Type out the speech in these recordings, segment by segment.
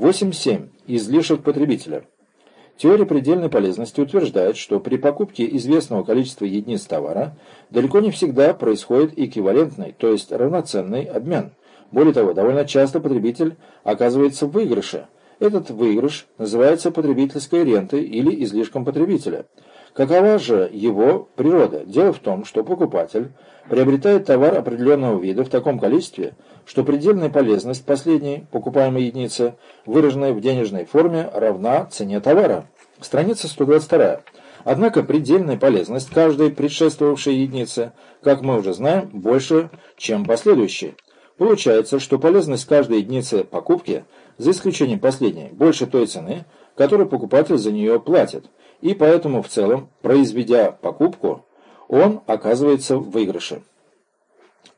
8.7. Излишек потребителя. Теория предельной полезности утверждает, что при покупке известного количества единиц товара далеко не всегда происходит эквивалентный, то есть равноценный обмен. Более того, довольно часто потребитель оказывается в выигрыше. Этот выигрыш называется потребительской рентой или излишком потребителя. Какова же его природа? Дело в том, что покупатель приобретает товар определенного вида в таком количестве, что предельная полезность последней покупаемой единицы, выраженная в денежной форме, равна цене товара. Страница 122. Однако предельная полезность каждой предшествовавшей единицы, как мы уже знаем, больше, чем последующей. Получается, что полезность каждой единицы покупки, за исключением последней, больше той цены, которую покупатель за нее платит, и поэтому в целом, произведя покупку, он оказывается в выигрыше.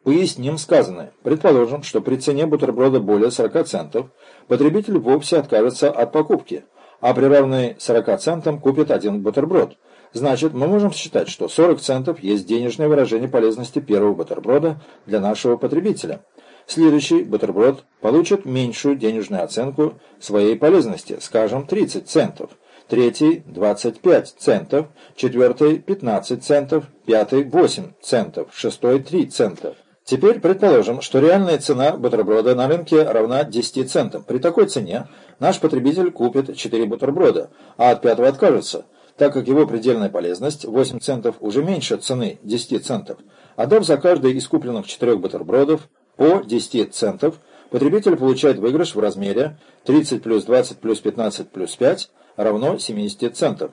Поясним сказанное. Предположим, что при цене бутерброда более 40 центов потребитель вовсе откажется от покупки, а при равной 40 центам купит один бутерброд. Значит, мы можем считать, что 40 центов есть денежное выражение полезности первого бутерброда для нашего потребителя. Следующий бутерброд получит меньшую денежную оценку своей полезности, скажем, 30 центов. Третий – 25 центов, четвертый – 15 центов, пятый – 8 центов, шестой – 3 цента. Теперь предположим, что реальная цена бутерброда на рынке равна 10 центам. При такой цене наш потребитель купит 4 бутерброда, а от пятого откажется, так как его предельная полезность 8 центов уже меньше цены 10 центов. Отдав за каждый из купленных 4 бутербродов по 10 центов, потребитель получает выигрыш в размере 30 плюс 20 плюс 15 плюс 5 равно 70 центов.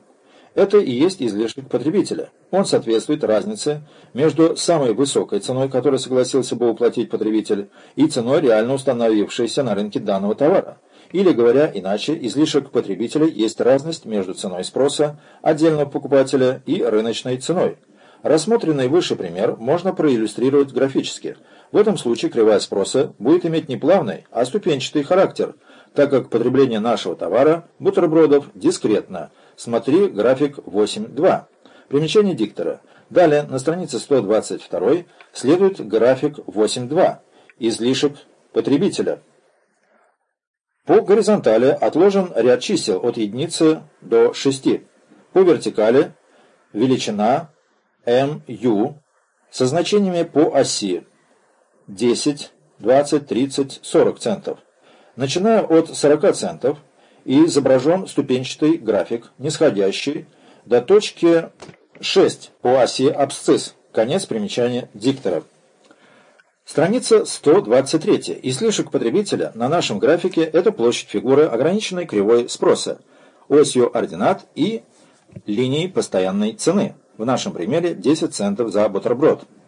Это и есть излишек потребителя. Он соответствует разнице между самой высокой ценой, которую согласился бы уплатить потребитель, и ценой, реально установившейся на рынке данного товара. Или, говоря иначе, излишек потребителя есть разность между ценой спроса отдельного покупателя и рыночной ценой. Рассмотренный выше пример можно проиллюстрировать графически. В этом случае кривая спроса будет иметь не плавный, а ступенчатый характер, так как потребление нашего товара, бутербродов, дискретно – Смотри график 8.2. Примечание диктора. Далее, на странице 122 следует график 8.2. Излишек потребителя. По горизонтали отложен ряд чисел от единицы до 6. По вертикали величина МЮ со значениями по оси 10, 20, 30, 40 центов. Начиная от 40 центов, и изображен ступенчатый график, нисходящий до точки 6 по оси абсцисс. Конец примечания диктора. Страница 123. Излишек потребителя на нашем графике – это площадь фигуры ограниченной кривой спроса, осью ординат и линией постоянной цены. В нашем примере 10 центов за бутерброд.